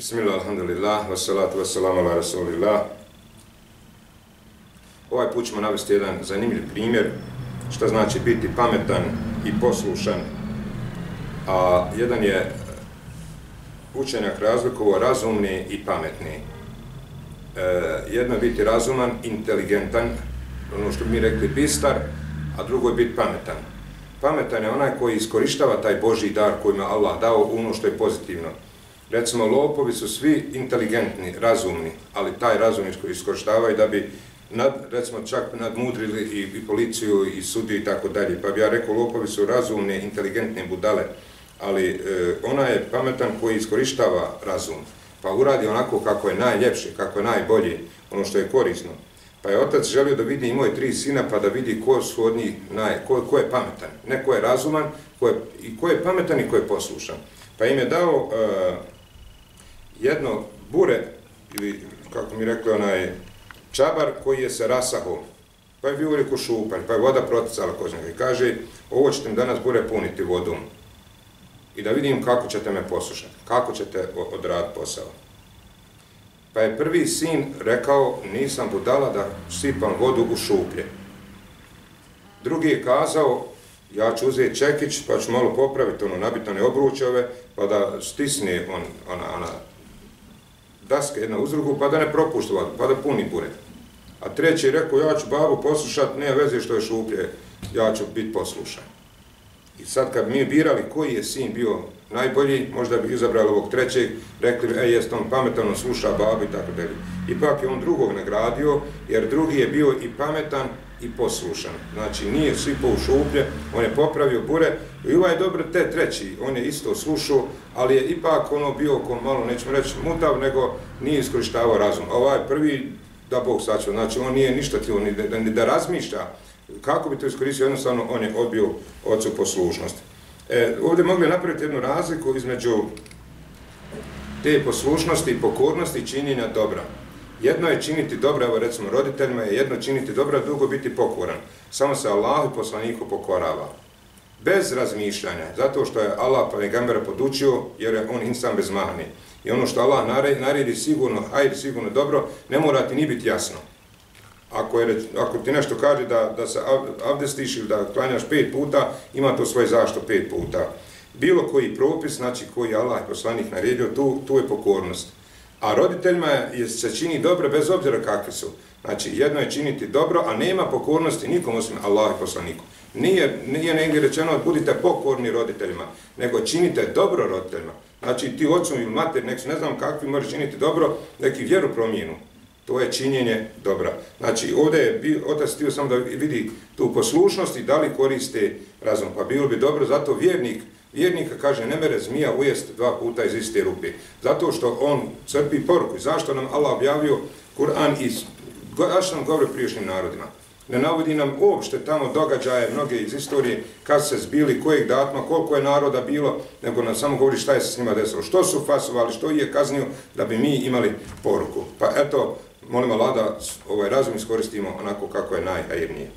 Bismillah, alhamdulillah, wassalatu wassalamu ala rasulillah. Ovaj put ćemo navesti jedan zanimljiv primjer šta znači biti pametan i poslušan. A jedan je učenjak razlikovo razumni i pametni. E, jedno je biti razuman, inteligentan, ono što bi mi rekli bistar, a drugo je biti pametan. Pametan je onaj koji iskorištava taj Boži dar koji ima Allah dao ono što je pozitivno. Recimo, lopovi su svi inteligentni, razumni, ali taj razum iskoristavaju da bi, nad, recimo, čak nadmudrili i, i policiju i sudi i tako dalje. Pa bi ja rekao, lopovi su razumne, inteligentne budale, ali e, ona je pametan koji iskorištava razum, pa uradi onako kako je najljepše, kako je najbolje, ono što je korisno. Pa je otac želio da vidi i moje tri sina, pa da vidi ko su od njih, naj, ko, ko je pametan. Ne ko je razuman, ko je, i ko je pametan i ko je poslušan. Pa im je dao e, jedno bure, ili kako mi rekli onaj čabar koji je se rasaho, pa je bio veliko šupanj, pa je voda proticala kod njega i kaže, ovo ćete mi danas bure puniti vodom i da vidim kako ćete me poslušati, kako ćete odraditi posao. Pa je prvi sin rekao, nisam budala da sipam vodu u šuplje. Drugi je kazao, ja ću uzeti čekić, pa ću malo popraviti ono nabitane obručove, pa da stisne on, ona, ona daske jedna uz drugu, pa da ne propušta vodu, pa da puni bure. A treći je rekao, ja ću babu poslušat, ne veze što je šuplje, ja ću biti poslušan. I sad kad mi birali koji je sin bio najbolji, možda bi izabrali ovog trećeg, rekli, e, jest on pametan, on sluša babu i tako dalje. Ipak je on drugog nagradio, jer drugi je bio i pametan i poslušan. Znači, nije sipao u šuplje, on je popravio bure, i ovaj dobro te treći, on je isto slušao, ali je ipak ono bio ko malo, nećemo reći mutav, nego nije iskorištavao razum. Ovaj prvi, da Bog sačuva, znači on nije ništa tijelo, ni da, ni da razmišlja kako bi to iskoristio, jednostavno on je odbio ocu poslušnost. E, ovdje mogli napraviti jednu razliku između te poslušnosti i pokornosti i činjenja dobra. Jedno je činiti dobro, evo recimo roditeljima, je jedno činiti dobro, a drugo biti pokoran. Samo se Allah i poslaniku pokorava. Bez razmišljanja, zato što je Allah pa Negambera podučio, jer je on insan bez mahani. I ono što Allah naredi sigurno, hajde sigurno dobro, ne mora ti ni biti jasno. Ako, je, ako ti nešto kaže da, da se abdestiš ili da klanjaš pet puta, ima to svoje zašto pet puta. Bilo koji propis, znači koji Allah i poslanik naredio, tu, tu je pokornost. A roditeljima je, se čini dobro bez obzira kakvi su. Znači, jedno je činiti dobro, a nema pokornosti nikom osim Allah i poslaniku. Nije, nije negdje rečeno budite pokorni roditeljima, nego činite dobro roditeljima. Znači, ti ocu ili mater, nek ne znam kakvi može činiti dobro, neki vjeru promijenu. To je činjenje dobra. Znači, ovdje je otac htio samo da vidi tu poslušnost i da li koriste razum. Pa bilo bi dobro, zato vjernik, Vjernika kaže, ne mere zmija ujest dva puta iz iste rupe. Zato što on crpi poruku. Zašto nam Allah objavio Kur'an iz... Zašto nam govori priješnjim narodima? Ne navodi nam uopšte tamo događaje, mnoge iz istorije, kad se zbili, kojeg datma, koliko je naroda bilo, nego nam samo govori šta je se s njima desilo. Što su fasovali, što je kaznio, da bi mi imali poruku. Pa eto, molim Allah da ovaj razum iskoristimo onako kako je najhajernije.